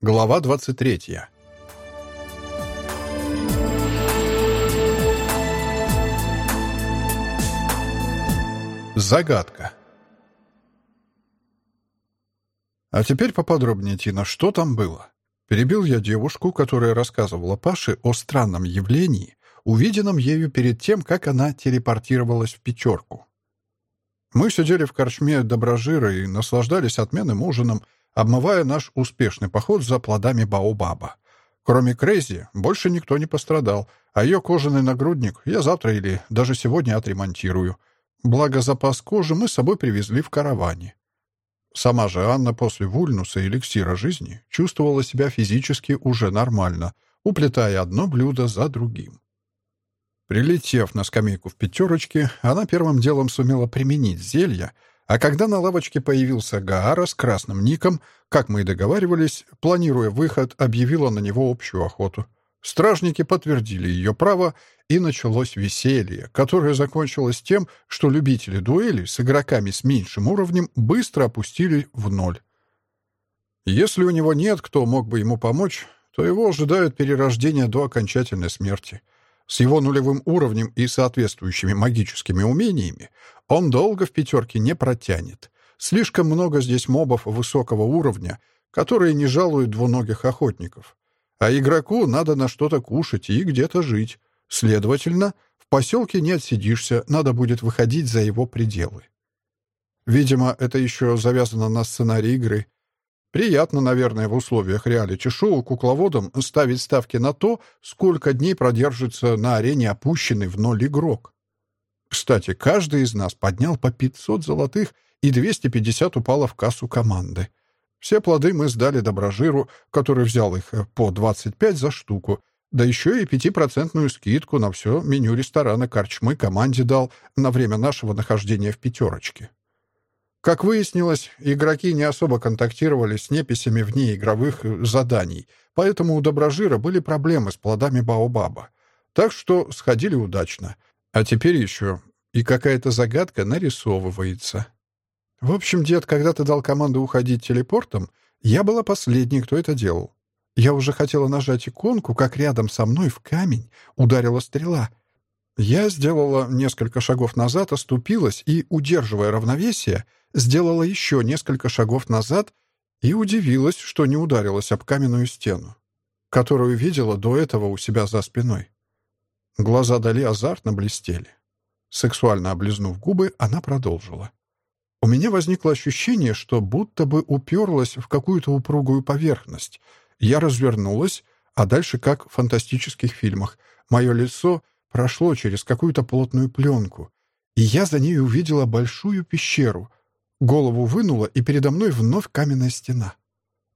Глава 23. Загадка. А теперь поподробнее, Тина, что там было? Перебил я девушку, которая рассказывала Паше о странном явлении, увиденном ею перед тем, как она телепортировалась в пятерку. Мы сидели в корчме Доброжира и наслаждались отменным ужином, обмывая наш успешный поход за плодами Баобаба. Кроме Крейзи, больше никто не пострадал, а ее кожаный нагрудник я завтра или даже сегодня отремонтирую. Благо запас кожи мы с собой привезли в караване. Сама же Анна после вульнуса и эликсира жизни чувствовала себя физически уже нормально, уплетая одно блюдо за другим. Прилетев на скамейку в пятерочке, она первым делом сумела применить зелья, а когда на лавочке появился Гаара с красным ником, как мы и договаривались, планируя выход, объявила на него общую охоту. Стражники подтвердили ее право, и началось веселье, которое закончилось тем, что любители дуэли с игроками с меньшим уровнем быстро опустили в ноль. Если у него нет, кто мог бы ему помочь, то его ожидают перерождение до окончательной смерти — с его нулевым уровнем и соответствующими магическими умениями он долго в пятерке не протянет. Слишком много здесь мобов высокого уровня, которые не жалуют двуногих охотников. А игроку надо на что-то кушать и где-то жить. Следовательно, в поселке не отсидишься, надо будет выходить за его пределы. Видимо, это еще завязано на сценарий игры — Приятно, наверное, в условиях реалити-шоу кукловодам ставить ставки на то, сколько дней продержится на арене опущенный в ноль игрок. Кстати, каждый из нас поднял по 500 золотых, и 250 упало в кассу команды. Все плоды мы сдали Доброжиру, который взял их по 25 за штуку, да еще и пятипроцентную скидку на все меню ресторана корчмы команде дал на время нашего нахождения в пятерочке. Как выяснилось, игроки не особо контактировали с неписями вне игровых э, заданий, поэтому у Доброжира были проблемы с плодами Баобаба. Так что сходили удачно. А теперь еще и какая-то загадка нарисовывается. В общем, дед когда-то дал команду уходить телепортом, я была последней, кто это делал. Я уже хотела нажать иконку, как рядом со мной в камень ударила стрела. Я сделала несколько шагов назад, оступилась и, удерживая равновесие, сделала еще несколько шагов назад и удивилась, что не ударилась об каменную стену, которую видела до этого у себя за спиной. Глаза Дали азартно блестели. Сексуально облизнув губы, она продолжила. У меня возникло ощущение, что будто бы уперлась в какую-то упругую поверхность. Я развернулась, а дальше, как в фантастических фильмах, мое лицо прошло через какую-то плотную пленку, и я за ней увидела большую пещеру, Голову вынула, и передо мной вновь каменная стена.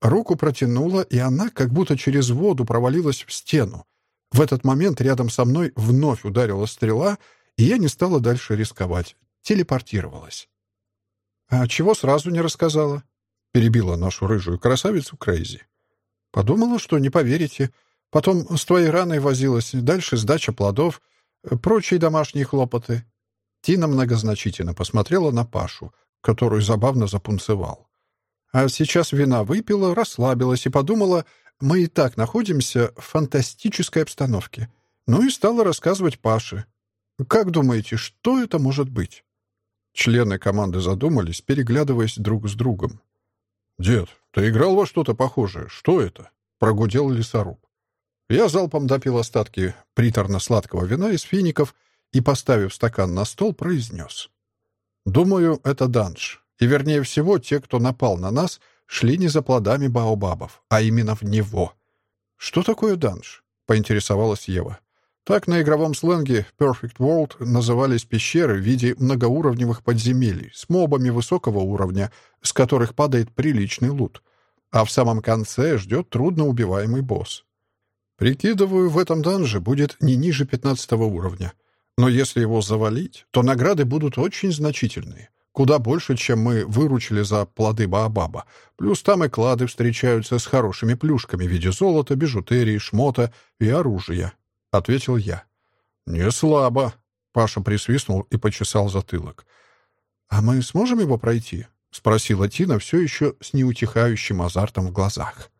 Руку протянула, и она как будто через воду провалилась в стену. В этот момент рядом со мной вновь ударила стрела, и я не стала дальше рисковать. Телепортировалась. «А чего сразу не рассказала?» — перебила нашу рыжую красавицу Крейзи. «Подумала, что не поверите. Потом с твоей раной возилась, дальше сдача плодов, прочие домашние хлопоты». Тина многозначительно посмотрела на Пашу, который забавно запунцевал. А сейчас вина выпила, расслабилась и подумала, мы и так находимся в фантастической обстановке. Ну и стала рассказывать Паше. Как думаете, что это может быть? Члены команды задумались, переглядываясь друг с другом. «Дед, ты играл во что-то похожее. Что это?» — прогудел лесоруб. Я залпом допил остатки приторно-сладкого вина из фиников и, поставив стакан на стол, произнес. Думаю, это данж. И вернее всего, те, кто напал на нас, шли не за плодами баобабов, а именно в него. Что такое данж? Поинтересовалась Ева. Так на игровом сленге Perfect World назывались пещеры в виде многоуровневых подземелий с мобами высокого уровня, с которых падает приличный лут. А в самом конце ждет трудноубиваемый босс. Прикидываю, в этом данже будет не ниже 15 уровня. Но если его завалить, то награды будут очень значительные. Куда больше, чем мы выручили за плоды Баобаба. Плюс там и клады встречаются с хорошими плюшками в виде золота, бижутерии, шмота и оружия», — ответил я. «Не слабо», — Паша присвистнул и почесал затылок. «А мы сможем его пройти?» — спросила Тина все еще с неутихающим азартом в глазах.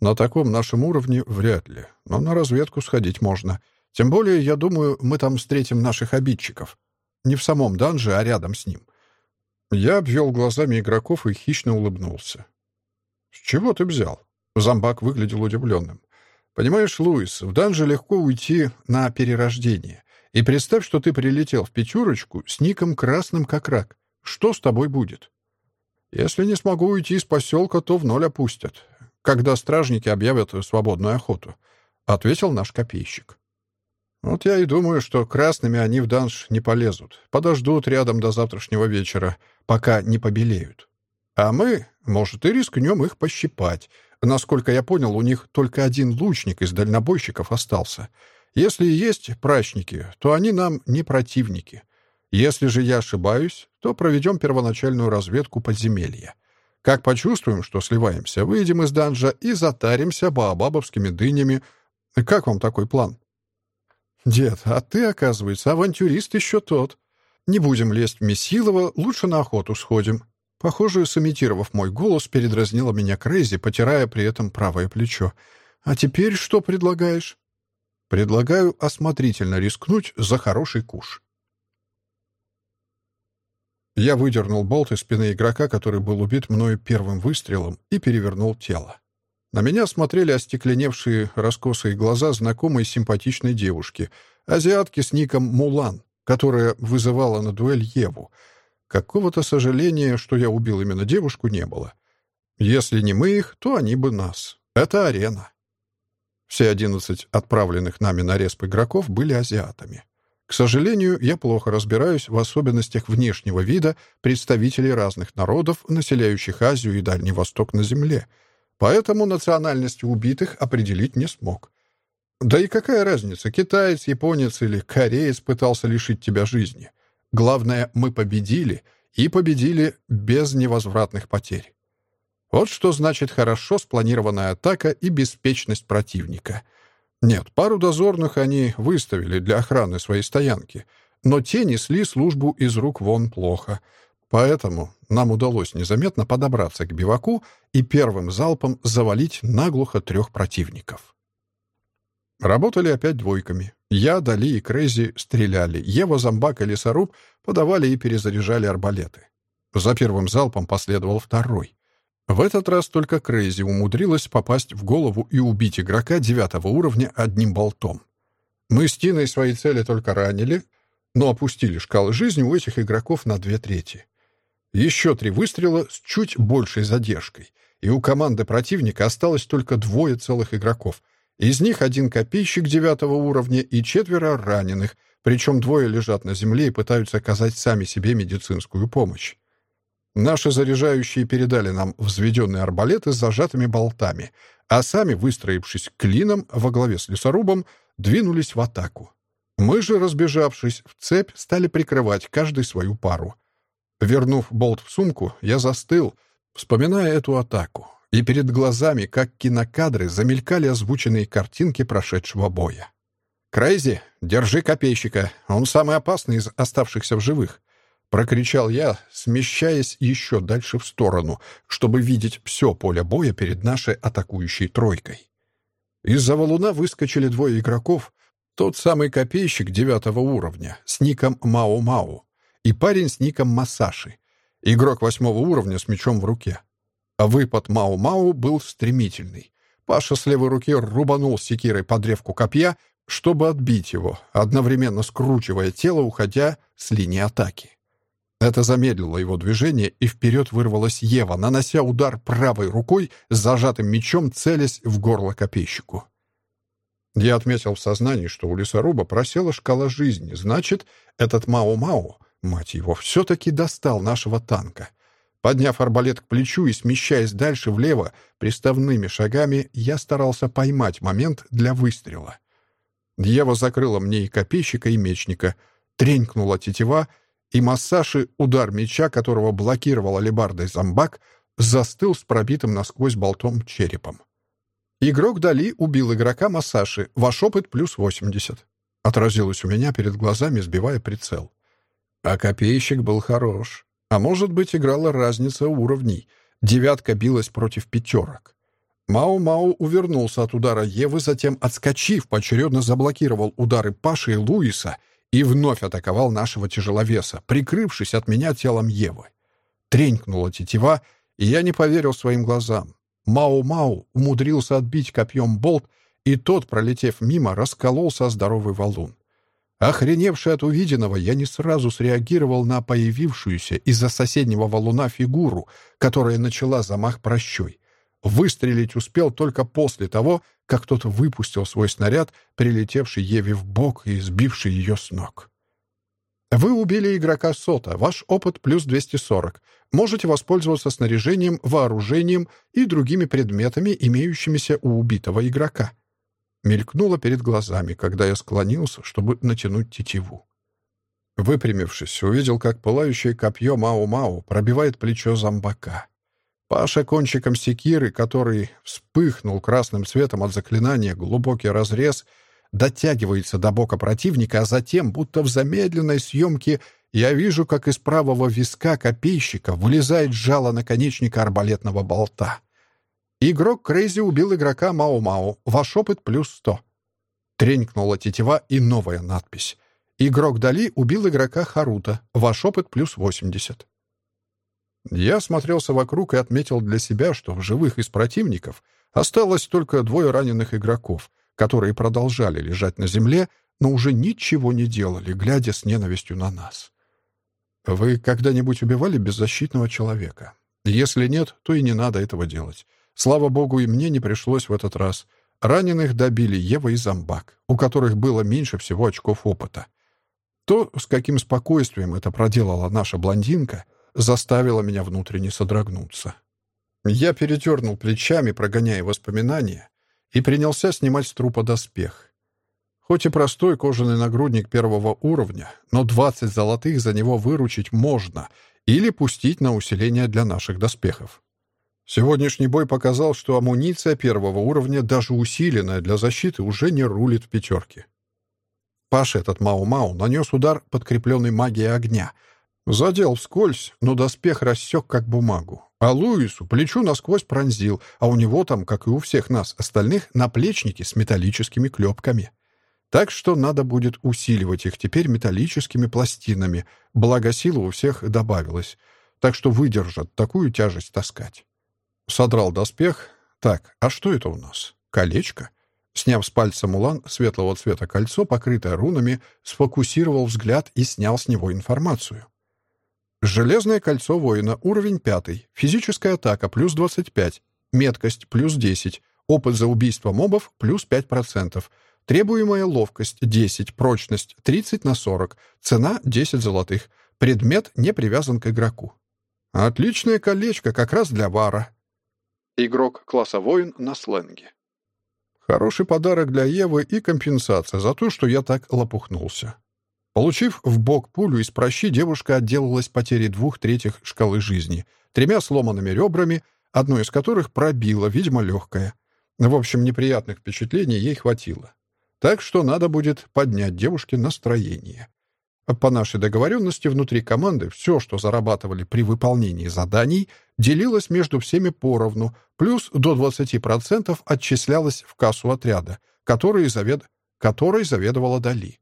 На таком нашем уровне вряд ли, но на разведку сходить можно. Тем более, я думаю, мы там встретим наших обидчиков. Не в самом данже, а рядом с ним. Я обвел глазами игроков и хищно улыбнулся. «С чего ты взял?» Зомбак выглядел удивленным. «Понимаешь, Луис, в данже легко уйти на перерождение. И представь, что ты прилетел в пятерочку с ником красным как рак. Что с тобой будет? Если не смогу уйти из поселка, то в ноль опустят, когда стражники объявят свободную охоту», — ответил наш копейщик. «Вот я и думаю, что красными они в данж не полезут. Подождут рядом до завтрашнего вечера, пока не побелеют. А мы, может, и рискнем их пощипать. Насколько я понял, у них только один лучник из дальнобойщиков остался. Если есть прачники, то они нам не противники. Если же я ошибаюсь, то проведем первоначальную разведку подземелья. Как почувствуем, что сливаемся, выйдем из данжа и затаримся баобабовскими дынями. Как вам такой план? Дед, а ты, оказывается, авантюрист еще тот. Не будем лезть в Месилово, лучше на охоту сходим. Похоже, сымитировав мой голос, передразнила меня Крейзи, потирая при этом правое плечо. «А теперь что предлагаешь?» «Предлагаю осмотрительно рискнуть за хороший куш». Я выдернул болт из спины игрока, который был убит мною первым выстрелом, и перевернул тело. На меня смотрели остекленевшие раскосые глаза знакомой симпатичной девушки, азиатки с ником Мулан, которая вызывала на дуэль Еву. Какого-то сожаления, что я убил именно девушку, не было. Если не мы их, то они бы нас. Это арена. Все одиннадцать отправленных нами на респ игроков были азиатами. К сожалению, я плохо разбираюсь в особенностях внешнего вида представителей разных народов, населяющих Азию и Дальний Восток на Земле, поэтому национальность убитых определить не смог. Да и какая разница, китаец, японец или кореец пытался лишить тебя жизни? Главное, мы победили, и победили без невозвратных потерь. Вот что значит хорошо спланированная атака и беспечность противника — нет, пару дозорных они выставили для охраны своей стоянки, но те несли службу из рук вон плохо. Поэтому нам удалось незаметно подобраться к биваку и первым залпом завалить наглухо трех противников. Работали опять двойками. Я, Дали и Крейзи стреляли. Ева, Зомбак и Лесоруб подавали и перезаряжали арбалеты. За первым залпом последовал второй. В этот раз только Крейзи умудрилась попасть в голову и убить игрока девятого уровня одним болтом. Мы с Тиной свои цели только ранили, но опустили шкалы жизни у этих игроков на две трети. Еще три выстрела с чуть большей задержкой, и у команды противника осталось только двое целых игроков. Из них один копейщик девятого уровня и четверо раненых, причем двое лежат на земле и пытаются оказать сами себе медицинскую помощь. Наши заряжающие передали нам взведенные арбалеты с зажатыми болтами, а сами, выстроившись клином во главе с лесорубом, двинулись в атаку. Мы же, разбежавшись в цепь, стали прикрывать каждый свою пару. Вернув болт в сумку, я застыл, вспоминая эту атаку, и перед глазами, как кинокадры, замелькали озвученные картинки прошедшего боя. «Крейзи, держи копейщика, он самый опасный из оставшихся в живых. — прокричал я, смещаясь еще дальше в сторону, чтобы видеть все поле боя перед нашей атакующей тройкой. Из-за валуна выскочили двое игроков, тот самый копейщик девятого уровня с ником Мао-Мао и парень с ником Масаши, игрок восьмого уровня с мечом в руке. А выпад Мао-Мао был стремительный. Паша с левой руки рубанул секирой по древку копья, чтобы отбить его, одновременно скручивая тело, уходя с линии атаки. Это замедлило его движение, и вперед вырвалась Ева, нанося удар правой рукой с зажатым мечом, целясь в горло копейщику. Я отметил в сознании, что у лесоруба просела шкала жизни. Значит, этот Мао-Мао, мать его, все-таки достал нашего танка. Подняв арбалет к плечу и смещаясь дальше влево, приставными шагами, я старался поймать момент для выстрела. Ева закрыла мне и копейщика, и мечника. Тренькнула тетива, и Массаши, удар меча, которого блокировал алебардой зомбак, застыл с пробитым насквозь болтом черепом. Игрок Дали убил игрока Массаши, ваш опыт плюс 80. Отразилось у меня перед глазами, сбивая прицел. А копейщик был хорош. А может быть, играла разница уровней. Девятка билась против пятерок. Мао-Мао увернулся от удара Евы, затем, отскочив, поочередно заблокировал удары Паши и Луиса и вновь атаковал нашего тяжеловеса, прикрывшись от меня телом Евы. Тренькнула тетива, и я не поверил своим глазам. Мао-Мао умудрился отбить копьем болт, и тот, пролетев мимо, раскололся о здоровый валун. Охреневший от увиденного, я не сразу среагировал на появившуюся из-за соседнего валуна фигуру, которая начала замах прощой. Выстрелить успел только после того, как тот выпустил свой снаряд, прилетевший Еве в бок и сбивший ее с ног. Вы убили игрока Сота. Ваш опыт плюс 240. Можете воспользоваться снаряжением, вооружением и другими предметами, имеющимися у убитого игрока мелькнуло перед глазами, когда я склонился, чтобы натянуть тетиву. Выпрямившись, увидел, как пылающее копье Мао-Мао пробивает плечо зомбака. Паша кончиком секиры, который вспыхнул красным цветом от заклинания глубокий разрез, дотягивается до бока противника, а затем, будто в замедленной съемке, я вижу, как из правого виска копейщика вылезает жало наконечника арбалетного болта. Игрок Крейзи убил игрока Мао-Мао. Ваш опыт плюс 100. Тренькнула тетива и новая надпись. Игрок Дали убил игрока Харута. Ваш опыт плюс 80. Я смотрелся вокруг и отметил для себя, что в живых из противников осталось только двое раненых игроков, которые продолжали лежать на земле, но уже ничего не делали, глядя с ненавистью на нас. Вы когда-нибудь убивали беззащитного человека? Если нет, то и не надо этого делать. Слава богу, и мне не пришлось в этот раз. Раненых добили Ева и Зомбак, у которых было меньше всего очков опыта. То, с каким спокойствием это проделала наша блондинка, заставило меня внутренне содрогнуться. Я перетернул плечами, прогоняя воспоминания, и принялся снимать с трупа доспех. Хоть и простой кожаный нагрудник первого уровня, но 20 золотых за него выручить можно или пустить на усиление для наших доспехов. Сегодняшний бой показал, что амуниция первого уровня, даже усиленная для защиты, уже не рулит в пятерке. Паша этот Мау-Мау нанес удар, подкрепленный магией огня. Задел вскользь, но доспех рассек как бумагу. А Луису плечу насквозь пронзил, а у него там, как и у всех нас, остальных, наплечники с металлическими клепками. Так что надо будет усиливать их теперь металлическими пластинами, благо сила у всех добавилась, так что выдержат такую тяжесть таскать. Содрал доспех. Так, а что это у нас? Колечко? Сняв с пальца Мулан светлого цвета кольцо, покрытое рунами, сфокусировал взгляд и снял с него информацию. Железное кольцо воина, уровень пятый, физическая атака плюс 25, меткость плюс 10, опыт за убийство мобов плюс 5%, требуемая ловкость 10, прочность 30 на 40, цена 10 золотых, предмет не привязан к игроку. Отличное колечко как раз для вара. Игрок класса воин на сленге. Хороший подарок для Евы и компенсация за то, что я так лопухнулся. Получив в бок пулю из прощи, девушка отделалась потерей двух третьих шкалы жизни, тремя сломанными ребрами, одно из которых пробило, видимо, легкое. В общем, неприятных впечатлений ей хватило. Так что надо будет поднять девушке настроение. По нашей договоренности внутри команды все, что зарабатывали при выполнении заданий, делилось между всеми поровну, плюс до 20% отчислялось в кассу отряда, который, завед... который заведовала Дали.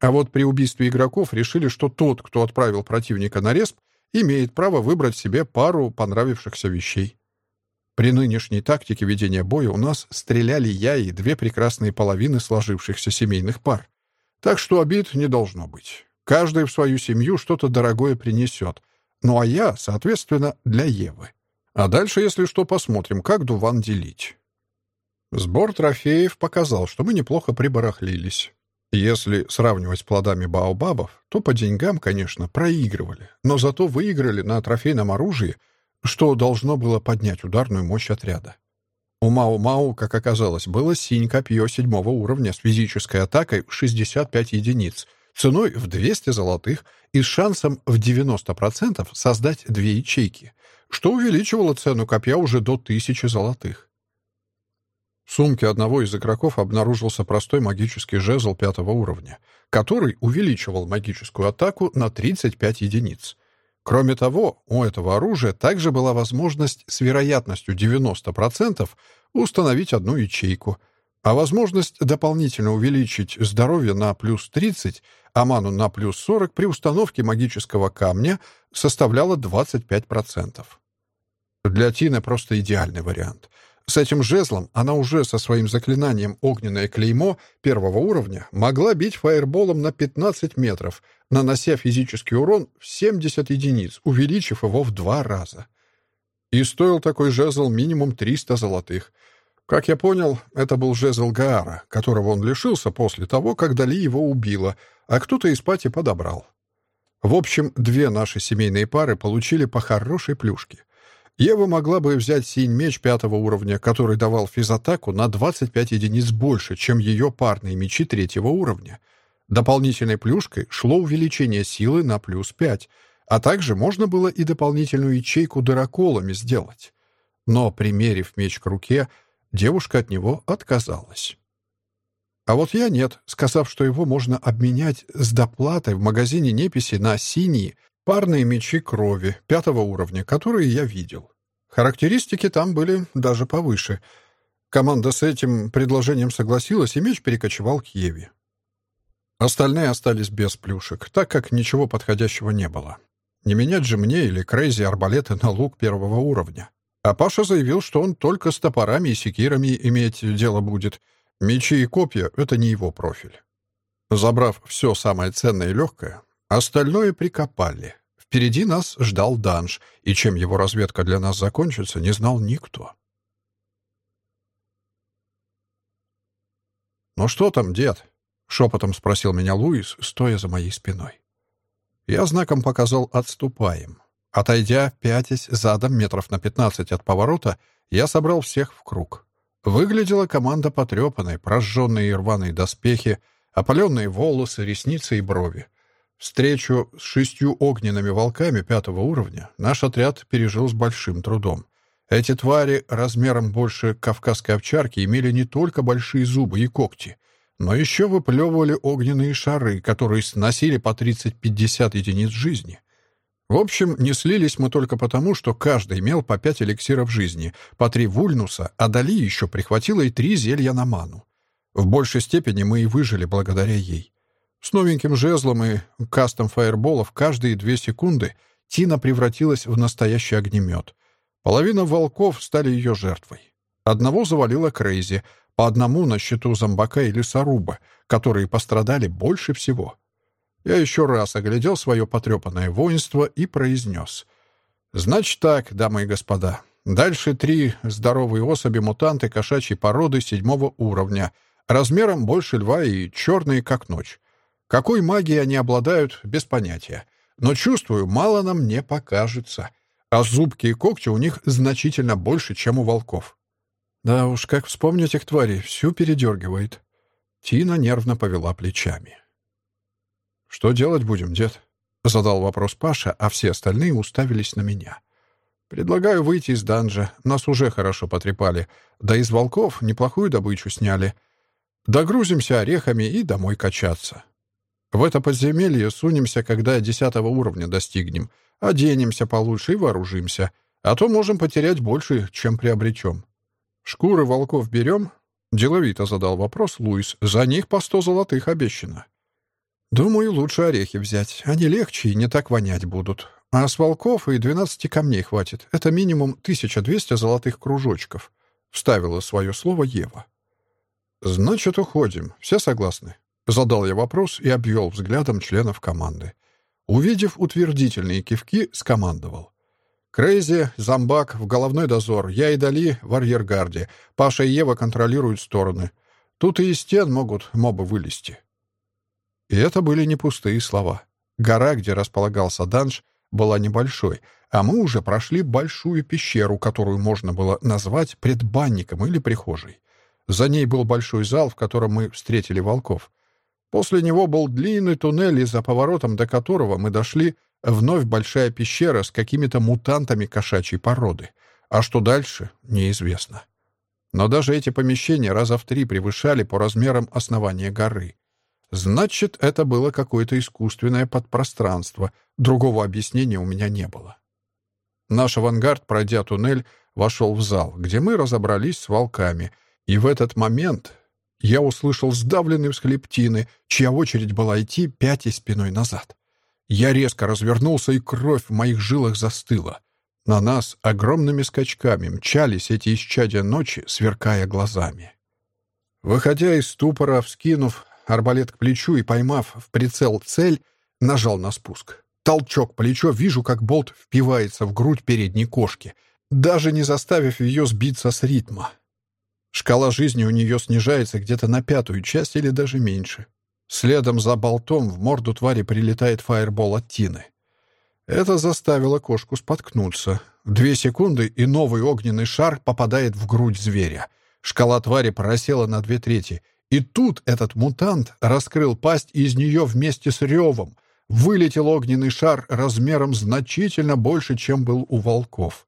А вот при убийстве игроков решили, что тот, кто отправил противника на респ, имеет право выбрать себе пару понравившихся вещей. При нынешней тактике ведения боя у нас стреляли я и две прекрасные половины сложившихся семейных пар. Так что обид не должно быть. Каждый в свою семью что-то дорогое принесет. Ну а я, соответственно, для Евы. А дальше, если что, посмотрим, как дуван делить. Сбор трофеев показал, что мы неплохо прибарахлились. Если сравнивать с плодами баобабов, то по деньгам, конечно, проигрывали, но зато выиграли на трофейном оружии, что должно было поднять ударную мощь отряда. У Мао-Мао, как оказалось, было синь-копье седьмого уровня с физической атакой в 65 единиц, ценой в 200 золотых и с шансом в 90% создать две ячейки, что увеличивало цену копья уже до 1000 золотых. В сумке одного из игроков обнаружился простой магический жезл пятого уровня, который увеличивал магическую атаку на 35 единиц. Кроме того, у этого оружия также была возможность с вероятностью 90% установить одну ячейку, а возможность дополнительно увеличить здоровье на плюс 30, а ману на плюс 40 при установке магического камня составляла 25%. Для Тины просто идеальный вариант. С этим жезлом она уже со своим заклинанием «Огненное клеймо» первого уровня могла бить фаерболом на 15 метров, нанося физический урон в 70 единиц, увеличив его в два раза. И стоил такой жезл минимум 300 золотых. Как я понял, это был жезл Гаара, которого он лишился после того, как Дали его убила, а кто-то из пати подобрал. В общем, две наши семейные пары получили по хорошей плюшке. Ева могла бы взять синь-меч пятого уровня, который давал физатаку на 25 единиц больше, чем ее парные мечи третьего уровня. Дополнительной плюшкой шло увеличение силы на плюс 5, а также можно было и дополнительную ячейку дыроколами сделать. Но, примерив меч к руке, девушка от него отказалась. А вот я нет, сказав, что его можно обменять с доплатой в магазине неписи на синие Парные мечи крови, пятого уровня, которые я видел. Характеристики там были даже повыше. Команда с этим предложением согласилась, и меч перекочевал к Еве. Остальные остались без плюшек, так как ничего подходящего не было. Не менять же мне или Крейзи арбалеты на лук первого уровня. А Паша заявил, что он только с топорами и секирами иметь дело будет. Мечи и копья — это не его профиль. Забрав все самое ценное и легкое, Остальное прикопали. Впереди нас ждал данж, и чем его разведка для нас закончится, не знал никто. «Ну что там, дед?» — шепотом спросил меня Луис, стоя за моей спиной. Я знаком показал «отступаем». Отойдя, пятясь задом метров на пятнадцать от поворота, я собрал всех в круг. Выглядела команда потрепанной, прожженные и рваные доспехи, опаленные волосы, ресницы и брови. Встречу с шестью огненными волками пятого уровня наш отряд пережил с большим трудом. Эти твари размером больше кавказской овчарки имели не только большие зубы и когти, но еще выплевывали огненные шары, которые сносили по 30-50 единиц жизни. В общем, не слились мы только потому, что каждый имел по пять эликсиров жизни, по три вульнуса, а Дали еще прихватила и три зелья на ману. В большей степени мы и выжили благодаря ей. С новеньким жезлом и кастом фаерболов каждые две секунды Тина превратилась в настоящий огнемет. Половина волков стали ее жертвой. Одного завалила Крейзи, по одному на счету зомбака и лесоруба, которые пострадали больше всего. Я еще раз оглядел свое потрепанное воинство и произнес. «Значит так, дамы и господа. Дальше три здоровые особи-мутанты кошачьей породы седьмого уровня, размером больше льва и черные, как ночь. Какой магией они обладают, без понятия. Но чувствую, мало нам не покажется. А зубки и когти у них значительно больше, чем у волков. Да уж, как вспомнить их тварей, всю передергивает. Тина нервно повела плечами. «Что делать будем, дед?» — задал вопрос Паша, а все остальные уставились на меня. «Предлагаю выйти из данжа. Нас уже хорошо потрепали. Да из волков неплохую добычу сняли. Догрузимся орехами и домой качаться. В это подземелье сунемся, когда десятого уровня достигнем, оденемся получше и вооружимся, а то можем потерять больше, чем приобретем. Шкуры волков берем?» Деловито задал вопрос Луис. «За них по сто золотых обещано». «Думаю, лучше орехи взять. Они легче и не так вонять будут. А с волков и двенадцати камней хватит. Это минимум 1200 золотых кружочков», — вставила свое слово Ева. «Значит, уходим. Все согласны?» Задал я вопрос и обвел взглядом членов команды. Увидев утвердительные кивки, скомандовал. Крейзи, Зомбак в головной дозор, я и Дали в арьергарде, Паша и Ева контролируют стороны. Тут и из стен могут мобы вылезти. И это были не пустые слова. Гора, где располагался данж, была небольшой, а мы уже прошли большую пещеру, которую можно было назвать предбанником или прихожей. За ней был большой зал, в котором мы встретили волков. После него был длинный туннель, из-за поворотом до которого мы дошли, вновь большая пещера с какими-то мутантами кошачьей породы. А что дальше, неизвестно. Но даже эти помещения раза в три превышали по размерам основания горы. Значит, это было какое-то искусственное подпространство. Другого объяснения у меня не было. Наш авангард, пройдя туннель, вошел в зал, где мы разобрались с волками. И в этот момент я услышал сдавленный всхлип Тины, чья очередь была идти, пятей спиной назад. Я резко развернулся, и кровь в моих жилах застыла. На нас огромными скачками мчались эти исчадия ночи, сверкая глазами. Выходя из ступора, вскинув арбалет к плечу и поймав в прицел цель, нажал на спуск. Толчок плечо, вижу, как болт впивается в грудь передней кошки, даже не заставив ее сбиться с ритма. Шкала жизни у нее снижается где-то на пятую часть или даже меньше. Следом за болтом в морду твари прилетает фаербол от Тины. Это заставило кошку споткнуться. Две секунды, и новый огненный шар попадает в грудь зверя. Шкала твари просела на две трети. И тут этот мутант раскрыл пасть, и из нее вместе с ревом вылетел огненный шар размером значительно больше, чем был у волков.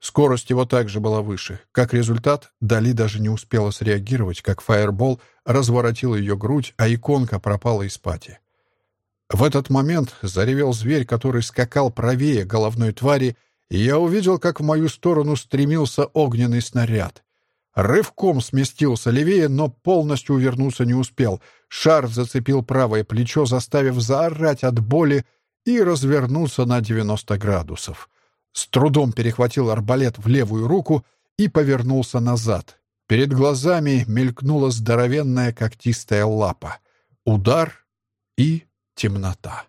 Скорость его также была выше. Как результат, Дали даже не успела среагировать, как фаербол разворотил ее грудь, а иконка пропала из пати. В этот момент заревел зверь, который скакал правее головной твари, и я увидел, как в мою сторону стремился огненный снаряд. Рывком сместился левее, но полностью увернуться не успел. Шар зацепил правое плечо, заставив заорать от боли и развернуться на 90 градусов. С трудом перехватил арбалет в левую руку и повернулся назад. Перед глазами мелькнула здоровенная когтистая лапа. Удар и темнота.